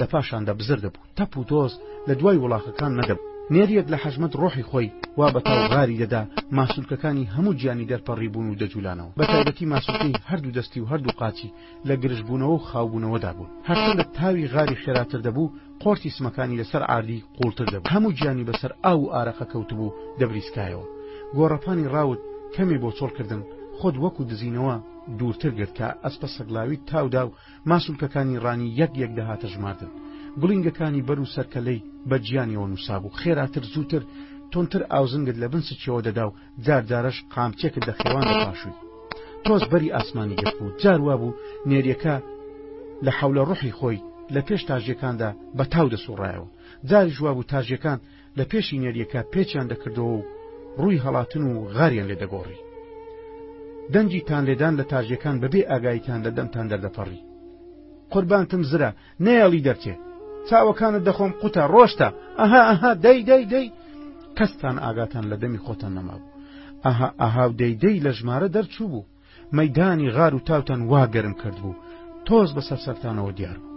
لە پاشاندا بزر دەبوو، تەپ و تۆز لە دوای وڵاخەکان نەدەبوو، نێریەک لە حەشمەت ڕۆحی خۆی وا بە تاو غاری دەدا، ماسولکەکانی هەموو گیانی دەرپەڕیبوون و دەجولانەوە، بە تایبەتی ماسولکەی هەردوو دەستی و هەردوو قاچی لە گرژبوونەوە و خاوبوونەوەدا بوون، هەرچەندە تاوی غاری خێراتر دەبوو، قۆرتی سمەکانی لەسەر عاردی قووڵتر دەبوو، هەموو گیانی بەسەر ئاو و ئارەقە کەوتبوو دەبریسکایەوە، گۆڕەپانی ڕاوت کەمێ بۆ چۆڵکردن، خۆت وەکو دزینەوە دوورتر گرت، کە ئەسپە سەگلاویت تاودا و ماسولکەکانی ڕانی یەک یەک دەهاتە ژماردن. گوڵینگەکانی بەر و سەرکەلەی بە جیانیەوە نووسابوو، خێراتر، زووتر، توندتر ئاوزنگت لە بن سکیەوە دەدا و جار جارەش قامچێکت دەخێوان بە پاشووی. تۆز بەری ئاسمانی گرتبوو، جار وابوو نێریەکە لە حەولە ڕوحی خۆی لە پێش تاژیەکاندا بە تاو دەسووڕایەوە، جاریش وابوو تاژیەکان لە پێشی نێریەکە پێچیان دەکردەوە و ڕووی هەڵاتن و غاریان لێ دەگۆڕی دەنگی تان لێدان لە تاژیەکان بەبێ ئاگایتان لە دەمتان دەردەپەڕی قوربانتم زرا نەیەڵی دەرچێ چاوەکانت دەخۆم قوتە ڕۆشتە ئەها ئەها دەی دەی دەی کەستان ئاگاتان لە دەمی خۆتان نەمابوو ئەها ئەها و دەیدەی لە ژمارە دەرچوو بوو مەیدانی غار و تاوتەن وا گەرم کردبوو تۆز بە سەرسەرتانەوە دیار بوو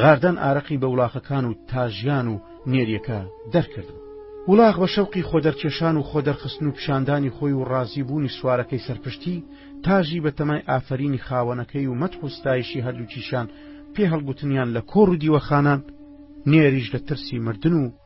غاردان ئارەقی بە وڵاخەکان و تاژیان و نێریەکە دەرکردبوو وڵاخ بە شەوقی خۆدەرکێشان و خۆدەرخستن و پیشاندانی خۆی و ڕازی بوونی سوارەکەی سەرپشتی تاژی بە تەمای ئافرینی خاوەنەکەی و مەتح و ستایشی هەردووکیشان پێ هەڵگوتنیان لە کۆڕ و دیوەخانان نێریش لە ترسی مردن و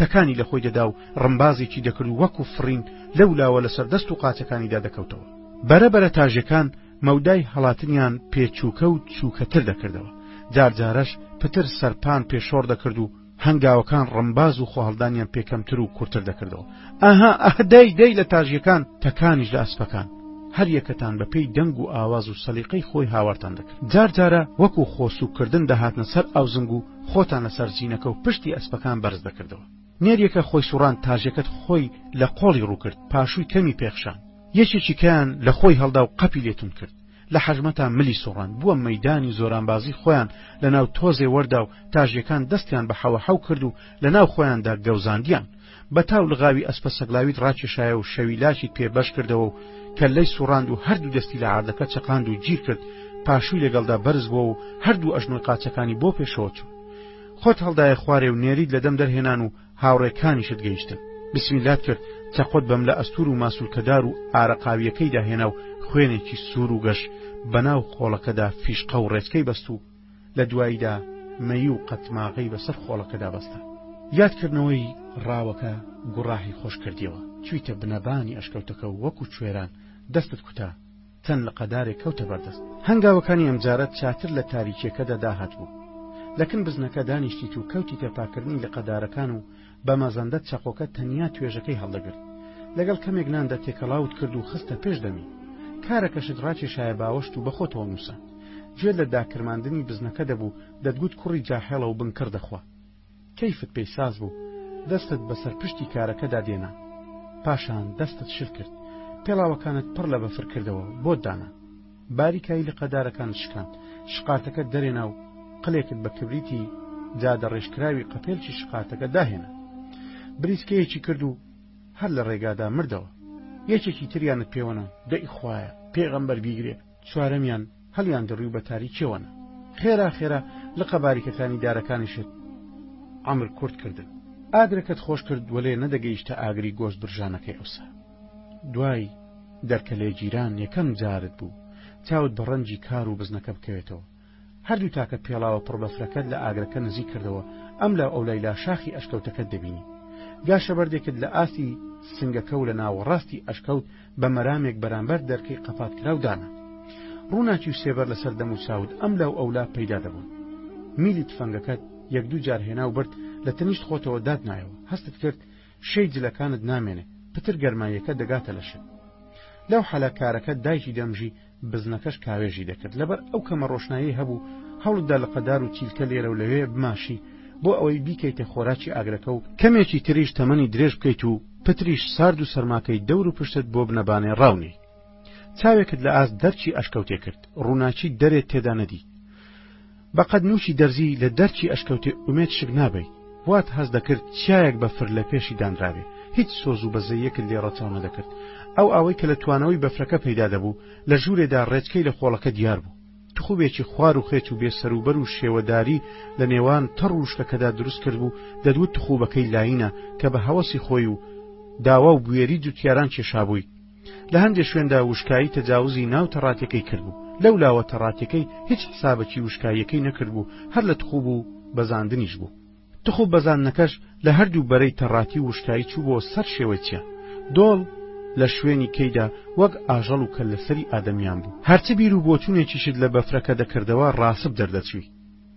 تەکانی لە خۆی دەدا و ڕمبازێکی دەکرد و وەکوو فڕین لەو لاوە لەسەر دەست و قاچەکانیدا دەکەوتەوە. بەرە بەرە تاژەکان مەودای هەڵاتنیان پێ چووکە و چووکەتر دەکردەوە، جار جارەش پتر سەرپان پێ شۆڕ دەکرد و هەنگاوەکان ڕمباز و خۆهەڵدانیان پێ کەمتر و کورتر دەکردەوە. ئاها، ئاه، دەی، دەی لە تاژەکان، تەکانیش لە ئەسپەکان. هەر یەکەتان بە پێی دەنگ و ئاواز و سەلیقەی خۆی هاوارتان دەکرد. جار جارە وەکوو خۆ سووک کردن دەهاتنە سەر ئاوزنگ و، خۆتان لە سەر زینەکە و پشتی ئەسپەکان بەرز دەکردەوە. نێریەکە خۆی سوڕاند تاژێکەت خۆی لە قۆڵی ڕووکرد پاشووی کەمی پێخشان یەکێکی کەیان لە خۆی هەڵدا و قەپی لێ توند کرد لە حەژمەتا ملی سوڕاند بووە مەیدانی زۆرانبازی خۆیان لە ناو تۆزێ وەردا و تاژیەکان دەستیان بە حەوەحەو کرد و لە ناو خۆیاندا گەوزاندیان بە تاو لغاوی ئەسپە سەگلاویت ڕاکێشایە و شەوی لاکیت پێ بەش کردەوە و کەللەی سوڕاند و هەردوو دەستی لە عادەکە چەقاند و گیر کرد پاشووی لەگەڵدا بەرز بووە و هەردوو ئەژنۆی قاچەکانی بۆ پێشەوە چوو خۆت هەڵدایە خوارێ و نێریت لە دەم دەرهێنان و هاوڕێکانیشت گەیشتن بسمیلات کرد چەقۆت بەم لە ئەستور و ماسولکەدار و ئارەقاویەکەیدا هێنا و خوێنێکی سوور و گەش بەناو خۆڵەکەدا فیشقە و ڕێچکەی بەست و لە دواییدا مەی و قەتماغەی بەسەر خۆڵەکەدا بەستا. یادکردنەوەی ڕاوەکە گوڕاحی خۆش کردیەوە، چویتە بنەبانی ئەشکەوتەکە و وەکو کوێران دەستت کوتا، تەن لە قەدارێک کەوتە بەردەست. هەنگاوەکانی ئەمجارەت چاتر لە تاریکیەکەدا داهاتبوو، لە کن بزنەکە دانیشتیت و کەوتیتە پاکردنی لقەدارەکان و بە مەزەندە چەقۆکە تەنیا توێژەکەی هەڵدەگرت. لەگەڵ کەمێک ناندا تێکەڵاوت کرد و خستە پێش دەمی. کارەکەشت ڕاکێشایە باوەشت و بەخۆتەوە نووسە. گوێت لە داکرماندنی بزنەکە دەبوو، دەتگوت کوڕی جاحێڵە و بنکڕ دەخوا. کەیفت پێی ساز بوو. دەستت بەسەر پشتی کارەکەدا دێنا. پاشان دەستت شل کرد. پێڵاوەکانت پڕ لە بەفر کردەوە و بۆت دانا. باریکایی لقەدارەکانت شکاند شقاتەکەت دەرێنا و قلێکت بە کبریتی جادە ڕێژکراوی قەپێلکی شقاتەکە داهێنا بریسکەیەکی کرد و هەر لە ڕێگادا مردەوە یەکێکی تریانت پێوەنا دەی خوایە پێغەمبەر بیگرێ چوارەمیان هەڵیان دڕی و بە تاریکیەوەنا خێرا خێرا لقە باریکەکانی دارەکانیشت ئەمر کورت کردن ئاگرەکەت خۆش کرد وەلێ نەدەگەیشتە ئاگری گۆشت برژانەکەی ئەوسا دوای دەرکە لێگیران یەکەم جارت بوو چاوت بە ڕەنجی کار و بزنەکە بکەوێتەوە هەردوو تاکە پێڵاوە پڕ بەفرەکەت لە ئاگرەکە نزیک کردەوە ئەم لا ئەو لایلا شاخی ئەشکەوتەکەت دەبینی گاشە بەردێکت لە ئاستی سنگەکە و لە ناوەڕاستی ئەشکەوت بە مەرامێک بەرامبەر دەرکەی قەپات کراو دانا ڕووناکی و سێبەر لەسەر دەم و چاوت ئەم لاو ئەولا پەیدا دەبوون میلی تفەنگەکەت یەک دوو جار هێنا و برد لە تەنیشت خۆتەوە دادنایەوە هەستت کرد شێی جلەکانت نامێنێ پتر گەرماییەکە دەگاتە لەشت لەو حەلە کارەکە دایکی دەمژی بزنەکەش کاوێژی دەکرد لەبەر ئەو کەمە ڕۆشنایی هەبوو هەوڵدا لە قەدار و چیلکە لێرە و لەوێ بماشی بۆ ئەوەی بیکەیتە خۆراکی ئاگرەکە و کەمێکی تریش تەمەنی درێژ بکەیت و پتریش سارد و سەرماکەی دەور و پشتت بۆ بنەبانێ ڕاونێی چاوێکت لە ئاست دەرچی ئەشکەوتێ کرد ڕووناکی دەرێ تێدا نەدی بەقەد نوکی دەرزی لە دەرکی ئەشکەوتێ ئومێد شک نابەی وات هەست دەکرد چیایەک بە فر لە پێشی دانرابێ هیچ سۆز و بەزەیەکت لێ ڕەچاو نەدەکرد ئەو ئاوەی کە لە توانەوەی بەفرەکە پەیدا دەبوو لە ژوورێدا ڕێچکەی لە خۆڵەکە دیار بوو تخووێکی خوار و خێچ و بێ سەروبەر و شێوەداری لە نێوان تەڕ و شکەکەدا دروست کرد بوو دەدوت تخووبەکەی لاینە کە بە هەوەسی خۆی و داوا و بوێری جوتیاران کێشابووی لە هەندێ شوێندا وشکایی تەجاوزی ناو تەڕاتەکەی کردبوو لەو لاوە تەڕاتەکەی هیچ حسابەکی وشکاییەکەی نەکردبوو هەر لە تخوب و بەزاندنیش بوو تخوب بەزاندنەکەش لە هەردوو بەرەی تەڕاتی و وشکایی چوو بۆ سەر شێوەی چیا دۆڵ لە شوێنی کەیدا وەک ئاژەڵ و کە لەسەری ئادەمیان بوو هەرچ بیر و بۆچوونێکیشت لە بەفرەکە دەکردەوە ڕاسپ دەردەچووی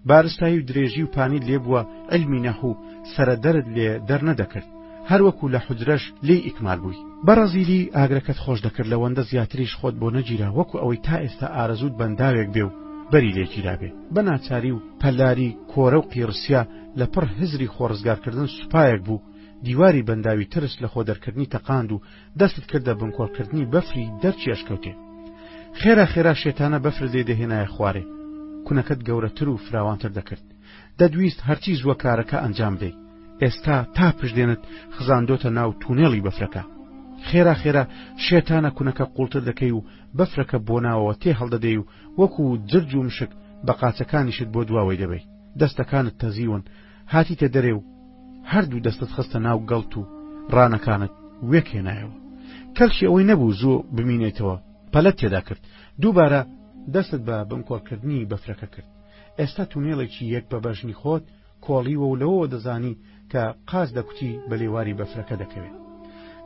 بارستایی و درێژی و پانی لێ بووە علمی نەحو سەرە دەرت لێ دەرنەدەکرد هەر وەکوو لە حوجرەش لێی ئیکمال بووی بەڕەزیلی ئاگرەکەت خۆش دەکرد لەوەندە زیاتریش خۆت بۆ نەگیرا وەکوو ئەوەی تا ئێستا ئارەزووت بەنداوێک بێ و بەری لێ گیرابێ بە ناچاری و پەلاری کۆرە و قیڕسیا لە پڕ هزری خۆ ڕزگارکردن سوپایەک بوو دیواری بەنداوی ترس لە خۆ دەرکردنی تەقاند و دەستت کردە بنکۆڵکردنی بەفری دەرچی ئەشکەوتێ خێرا خێرا شێتانە بەفرت لێ دەهێنایە خوارێ کونەکەت گەورەتر و فراوانتر دەکرد دەدویست هەرچی زووە کارەکە ئەنجام دەی ئێستا تا پشدێنت خزاندۆتە ناو تونێڵی بەفرەکە خێرا خێرا شێتانە کونەکە قوڵتر دەکەی و بەفرەکە بۆ ناوەوە تێ هەڵدەدەی و وەکو جرج و مشک بە قاچەکانیشت بۆ دواوەی دەبی دەستەکانت تەزیون هاتیتە دەرێ و هەردوو دەستت خستە ناو گەڵت و ڕانەکانت وێک هێنایەوە کەلکی ئەوەی نەبوو زوو بمینێتەوە پەلەت تێدا کرد دووبارە دەستت بە بنکۆڵکردنی بەفرەکە کرد ئێستا تونێڵێکی یەک بە بەژنی خۆت کۆڵیوە و لەوەوە دەزانی کە قاز دەکوتی بە لێواری بەفرەکە دەکەوێت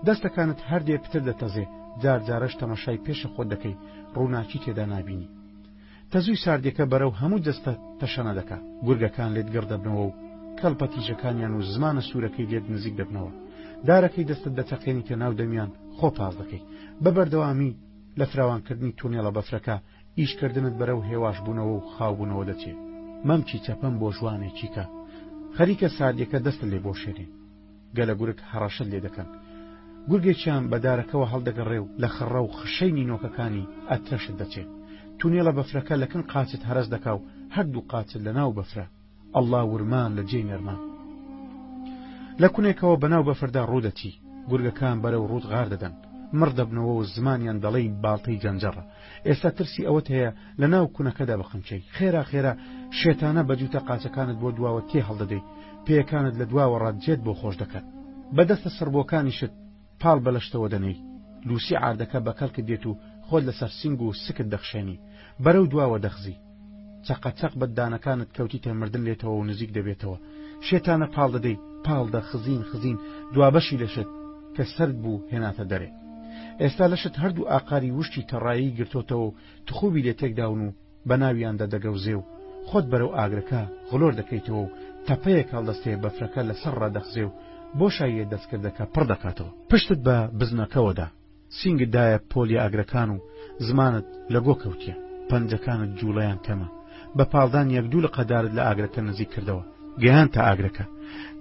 دەستەکانت هەردێ پتر دەتەزێ جار جارەش تەمەشای پێشە خۆت دەکەی ڕووناکی تێدا نابینی تەزووی ساردیەکە بەرەو هەموو جەستەت تەشەنە دەکا، گورگەکان لێت گڕ دەبنەوە و کەڵپە تیژەکانیان و زمانە سوورەکەی لێت نزیک دەبنەوە. دارەکەی دەستت دەتەقێنیتە ناو دەمیان، خۆ پاس دەکەی. بە بەردەوامی لە فراوانکردنی تونێڵە بەفرەکە، ئیشکردنت بەرەو هێواشبوونەوە و خاوبوونەوە دەچێ. مەمکی چەپەم بۆژوانێکیکە. خەریکە ساردیەکە دەستت لێ بۆشێنێ. گەلە گورگ هەڕەشەت لێ دەکەن. گورگێکیان بە دارەکەوە هەڵدەگەڕێ و لە خڕە و خشەی نینۆکەکانی ئەترەشت دەچێ. تونێڵە بەفرەکە لە کن قاچت هەرەس دەکا و هەردوو قاچت لە ناو بەفرە. ئەڵڵا ورمان لە جێی نەرمان. لە کونێکەوە بە ناو بەفردا ڕوو دەچی. گورگەکان بەرەو ڕووت غار دەدەن. مڕ دەبنەوە و زمانیان دەڵێی باڵتەی جەنجەڕە. ئێستا ترسی ئەوەت هەیە لە ناو کونەکەدا بقنچەی خێرا خێرا شێتانە بە جووتە قاچەکانت بۆ دواوە تێ هەڵدەدەیت پێەکانت لە دواوە ڕادجێت بۆ خۆش دەکەن بە دەستە سڕبووەکانیشت پاڵ بەلەشتەوە دەنێی لوسی عادەکە بە کەڵکت دێت و خۆت لەسەر سنگ و سکت دەخشێنی بەرەو دواوە دەخزی چەقە چەق بە ددانەکانت کەوتیتە مردن لێتەوە و نزیک دەبێتەوە شێتانە پاڵ دەدەی پاڵ دە خزین خزین دوابەشی لەشت کە سرد بوو هێناتە دەرێ ئێستا لەشت هەردوو ئاقاری وشتی تەڕایی گرتۆتەوە و تخوبی لێ تێکداون و بە ناویاندا دەگەوزێ و خۆت بەرەو ئاگرەکە غلۆر دەکەیتەوە و تەپەیەک هەڵدەستێ بەفرەکە لەسەر ڕادەخزێ و بۆ شاییە دەستکردەکە پڕ دەکاتەوە پشتت بە بزنەکەوەدا سینگت دایە پۆلی ئاگرەکان و زمانت لە گۆ کەوتیە، پەنجەکانت جووڵەیان کەمە، بە پاڵدان یەک دوو لقە دارت لە ئاگرەکە نزیک کردەوە، گەیانتە ئاگرەکە،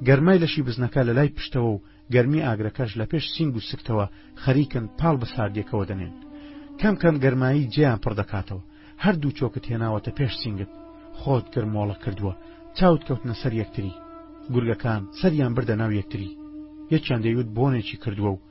گەرمای لەشی بزنەکە لە لای پشتەوە و گەرمی ئاگرەکەش لە پێش سینگ و سکتەوە خەریکن پاڵ بە ساردیەکەوە دەنێن. کەم کەم گەرمایی جێیان پڕ دەکاتەوە. هەر دوو چۆکت هێناوەتە پێش سینگت. خۆت گرمۆڵە کردووە. چاوت کەوتنە سەر یەکتری. گورگەکان سەریان بردە ناو یەکتری. یەکیان دەیوت بۆنێکی کردووە و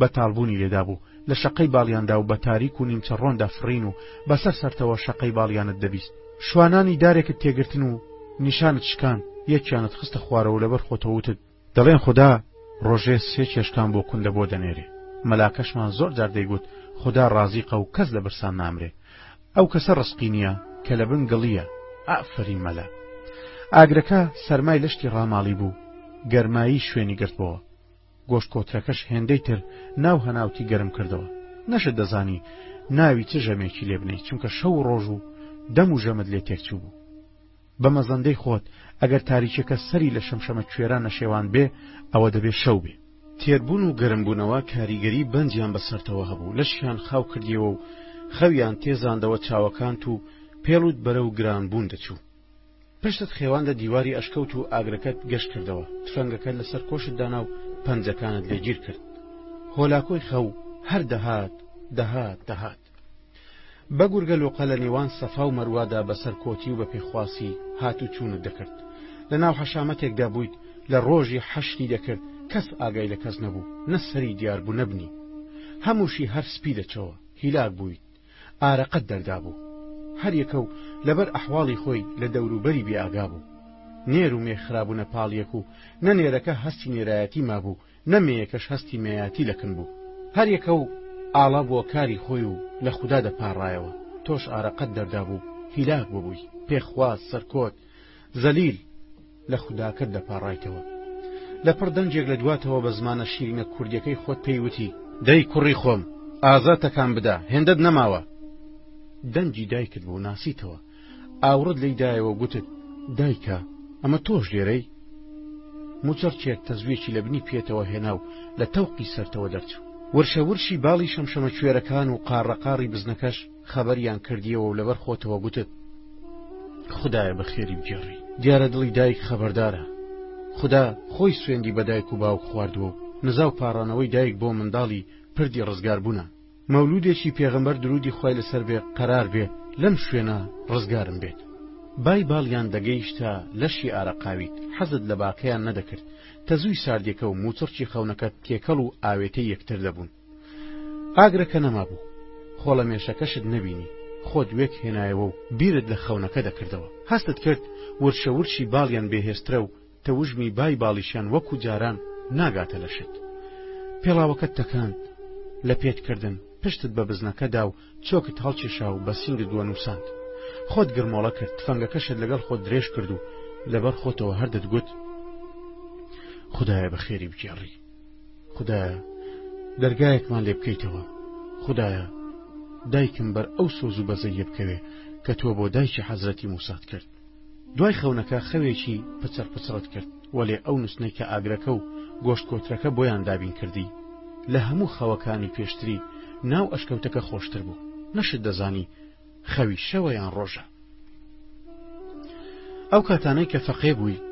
بەتاڵ بوونی لێدابوو لە شەقەی باڵیاندا و بە تاریک و نیمچە ڕۆندا فڕین و بەسەر سەرتەوە شەقەی باڵیانت دەبیست شوانانی دارێکت تێگرتن و نیشانت شکان یەکیانت خستە خوارەوە لەبەر خۆتە وتت دەڵێن خودا ڕۆژێ سێ چێشکان بۆ کوندە بۆ دەنێرێ مەلاکەشمان زۆر جار دەیگوت خودا ڕازیقە و کەس لە برسان نامرێ ئەو کەسە ڕسقی نییە کە لە بن گڵیە ئافرین مەلا ئاگرەکە سەرمای لەشتی ڕاماڵی بوو گەرمایی شوێنی گرتبەوە گۆشت کۆترەکەش هێندەی تر ناو هەناوتی گەرم کردەوە نەشت دەزانی ناوی چ ژەمێکی لێ بنێی چونکە شەو و ڕۆژ و دەم و ژەمت لێ تێکچوو بوو بە مەزەندەی خۆت ئەگەر تاریکەکە سەری لە شەمشەمە کوێران نەشێوان بێ ئەوە دەبێ شەو بێ تێربوون و گەرمبوونەوە کاریگەری بەندیان بەسەرتەوە هەبوو لەشیان خاو کردیەوە و خەویان تێزاندەوە چاوەکانت و پێڵوت بەرەو گرانبوون دەچوو پشتت خێوان لە دیواری ئەشکەوت و ئاگرەکەت گەش کردەوە تفەنگەکەت لەسەر کۆشت دانا و پەنجەکانت لێ گیر کرد هۆلاکۆی خەو هەر دەهات دەهات دەهات بە گورگە لۆقە لە نێوان سەفا و مەروادا بەسەر کۆتی و بە پێخواسی هات و چوونت دەکرد لە ناو حەشامەتێکدا بوویت لە ڕۆژی حەشری دەکرد کەس ئاگای لە کەس نەبوو نە سەری دیار بوو نەبنی هەمووشی هەر سپی دەچەوە هیلاک بوویت ئارەقەت دەردابوو هەریەکە و لەبەر ئەحواڵی خۆی لە دەوروبەری بێ ئاگا بوو نێر و مێ خرابوونە پاڵیەک و نە نێرەکە هەستی نێرایەتی مابوو نە مێیەکەش هەستی مێیاتی لەکن بوو هەریەکە و ئاڵا بووە کاری خۆی و لە خودا دەپاڕایەوە تۆش ئارەقەت دەردابوو هیلاک ببووی پێخواز سەرکۆت زەلیل لە خوداکەت دەپاڕایتەوە. لەپڕ دەنگێک لە دواتەوە بە زمانە شیرینە کوردیەکەی خۆت پێی وتی. دەی کوڕی خۆم، ئازا تەکان بدە، هێندەت نەماوە. دەنگی دایکت بوو، ناسیتەوە. ئاوڕت لێی دایەوە و گوتت، دایکە، ئەمە تۆش لێرەی؟ موچڕچێک تەزویەکی لە بنی پێتەوە هێنا و لە تەوقی سەرتەوە دەرچوو. ورشە ورشی باڵی شەمشەمەکوێرەکان و قاڕە قاڕی بزنەکەش، خەبەریان کردیەوە و لەبەر خۆتەوە گوتت خودایە بە خێری بگێڕی دیارە دڵی دایک خەبەردارە خدا خۆی سوێندی بە دایک و باوک خواردووە و نزا و پاڕانەوەی دایک بۆ منداڵی پردی ڕزگار بوونە مەولودێکی پێغەمبەر درودی خی لەسەر بێ قەرار بێ لەم شوێنە ڕزگارم بێت بای باڵیان دەگەیشتە لەشی ئارەقاویت حەزت لە باقییان نەدەکرد تەزووی ساردێکە و موچڕکی خەونەکەت تێکەڵ و ئاوێتەی یەکتر دەبوون ئاگرەکە نەمابوو خۆڵەمێشەکەشت نەبینی خۆت وێک هێنایەوە و بیرت لە خەونەکە دەکردەوە هەستت کرد ورشە ورشی باڵیان بێهێسترە و تەوژمی بای باڵیشیان وەکو جاران ناگاتە لەشت پێڵاوەکەت تەکاند لە پێت کردن پشتت بە بزنەکەدا و چۆکت هەڵکێشا و بە سینگت دووە نووساند خۆت گرمۆڵە کرد تفەنگەکەشت لەگەڵ خۆت درێژ کرد و لەبەر خۆتەوە هەر دەتگوت خدایە بە خێری بگێڕی خودایە دەرگایەکمان لێ بکەیتەوە خودایە دایکم بەر ئەو سۆز و بەزەیە بکەوێ کە تۆ بۆ دایکی حەزرەتی موسات کرد دوای خەونەکە خەوێکی پچڕ پچڕت کرد وەلێ ئەو نووسنەی کە ئاگرەکە و گۆشت کۆترەکە بۆیان دابین کردی لە هەموو خەوەکانی پێشتری ناو ئەشکەوتەکە خۆشتر بوو نەشت دەزانی خەوی شەوە یان ڕۆژە ئەو کاتانەی کە فەقێ بووی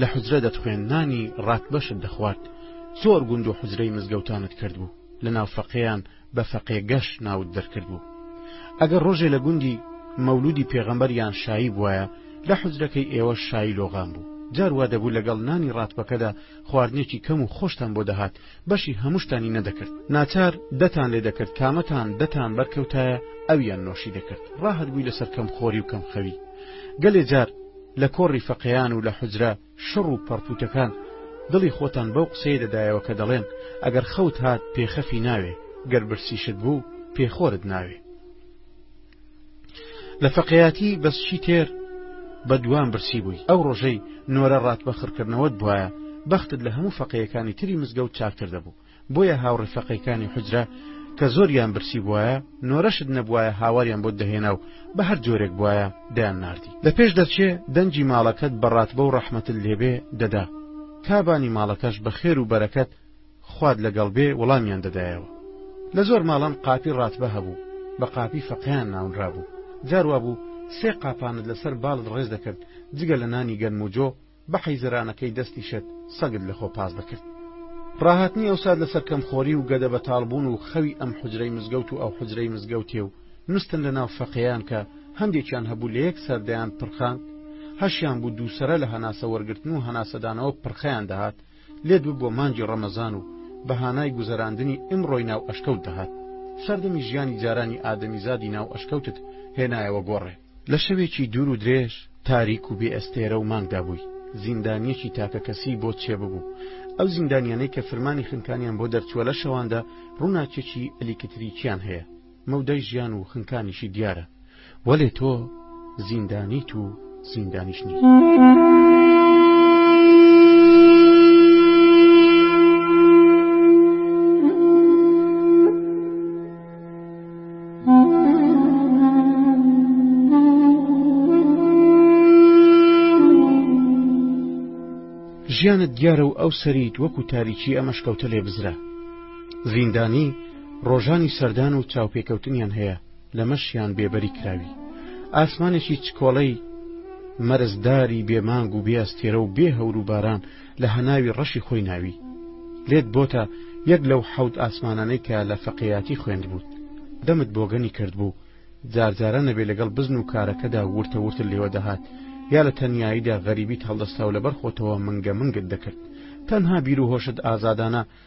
لە حجرە دەتخوێندنانی ڕات بەشت دەخوارد زۆر گوند و حجرەی مزگەوتانت کرد بوو لە ناو فەقێیان بە فەقێ گەش ناوت دەرکرد بوو ئەگەر ڕۆژێ لە گوندی مەولودی پێغەمبەر یان شایی بواە لە حجرەکەی ئێوە شایی لۆغان بوو جاروا دەبوو لەگەڵ نانی ڕاتبەکەدا خواردنێکی کەم و خۆشتان بۆ دەهات بەشی هەمووشتانی نەدەکرد ناچار دەتان لێ دەکرد کامەتان دەتان بەرکەوتایە ئەویان نۆشی دەکرد ڕاهەت بووی لەسەر کەم خۆری و کەم خەوی گەلێ جار لە کۆڕی فەقێیان و لە حجرە شڕ و پەڕپوتەکان دڵی خۆتان بەو قسەیە دەدایەوە کە دەڵێن ئەگەر خەوت هات پێخەفی ناوێ گەر برسیشت بوو پێخۆرت ناوێ لە فەقەیاتی بەس چی تێر بە دوام برسی بووی ئەو ڕۆژەی نۆرە ڕات بە خڕکردنەوەت بواە بەختت لە هەموو فەقەیەکانی تری مزگەوت چاکتر دەبوو بۆیە هاوڕێ فەقەیەکانی حجرە کە زۆریان برسی بواە نۆرەشت نەبواە هاواریان بۆت دەهێنا و بە هەر جۆرێک بواە دەیان ناردی لە پێش دەچێ دەنجی ماڵەکەت بەڕات بە و ڕەحمەتت لێبێ دەدا کابانی ماڵەکەش بە خێر و بەرەکەت خوات لەگەڵ بێ وڵامیان دەدایەوە. لە زۆر ماڵان قاپی ڕاتبە هەبوو، بە قاپی فەقێیان ناونرابوو. جار وابوو سێ قاپانت لەسەر باڵت ڕێز دەکرد، جگە لە نانی گەنم و جۆ، بە حیزەرانەکەی دەستیشت سەگت لە خۆ پاس دەکرد. ڕاهاتنی ئەو سات لەسەر کەمخۆری و گەدە بەتاڵ بوون و خەوی ئەم حوجرەی مزگەوت و ئەو حوجرەی مزگەوتێ و نوستن لە ناو فەقێیان کە هەندێکیان هەبوو لە یەک سەر دەیانپرخاند، هەشیان بوو دووسەرە لە هەناسە وەرگرتن و هەناسەدانەوە پرخەیان دەهات، لێت ببوە مانگی ڕەمەزان و بەهانای گوزەراندنی ئمڕۆی ناو ئەشکەوت دەهات سەردەمی ژیانی جارانی ئادەمیزادی ناو ئەشکەوتت هێنایەوە گۆڕێ. لە شەوێکی دوور و درێژ، تاریک و بێ ئەستێرە و مانگدا بووی، زیندانیەکی تاکە کەسی بۆت چێ ببوو، ئەو زیندانیانەی کە فرمانی خنکانیان بۆ دەرچووە لە شەواندا ڕووناکیەکی ئەلیکتریکیان هەیە، مەودای ژیان و خنکانیشی دیارە، وەلێ تۆ زیندانیت و زیندانیش نیت. ژیانت دیارە و ئەو سەریت وەکو تاریکی ئەم ئەشکەوتە لێ بزرە. زیندانی، ڕۆژانی سەردان و چاوپێکەوتنیان هەیە لەمەشیان بێبەری کراوی ئاسمانێکی چکۆڵەی مەرزداری بێمانگ و بێستێرە و بێ هەور و باران لە هەناوی ڕەشی خۆی ناوی لێت بۆتە یەک لەو حەوت ئاسمانانەی کە لە فەقەیاتی خوێند بووت دەمت بۆگەنی کرد بوو جارجارە نەبێ لەگەڵ بزن و کارەکەدا ورتە ورتر لێوە دەهات یا لە تەنیاییدا غەریبیت هەڵدەستا و لەبەر خۆتەوە منگە منگت دەکرد تەنها بیر و هۆشت ئازادانە